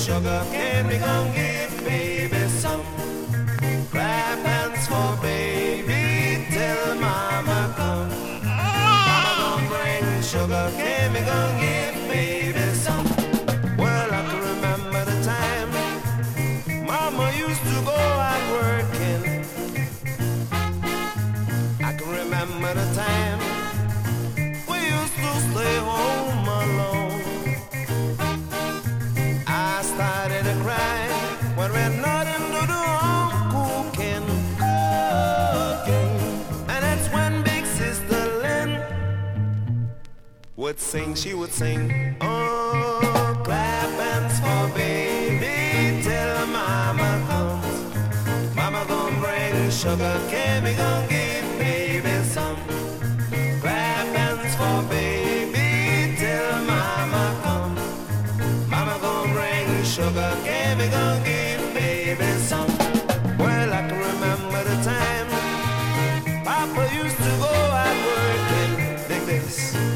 sugar can we come give baby some? Clap hands for baby till mama come. Mama gonna bring sugar can we come give would sing, she would sing, oh, clap hands for baby till mama comes. Mama gon' bring sugar, can we gon' give baby some? Clap hands for baby till mama comes. Mama gon' bring sugar, can we gon' give baby some? Well, I can remember the time Papa used to go out working. Dig this.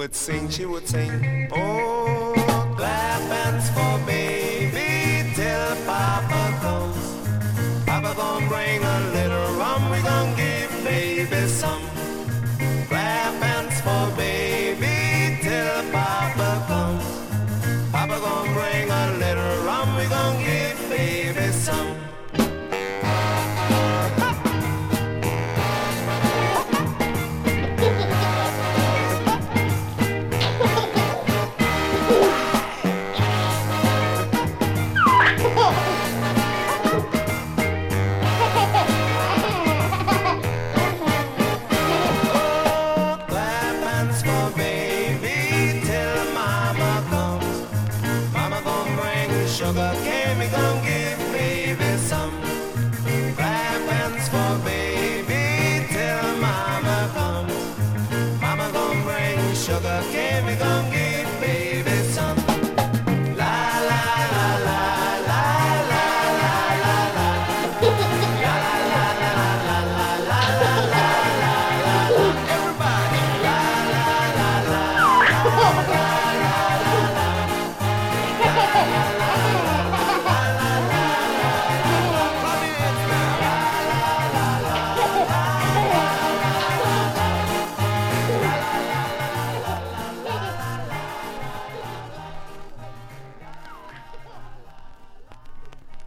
Would sing, she would sing, oh, clap hands for baby till Papa comes. Papa gon' bring a little rum, we gon' give baby some. hand me, gon' give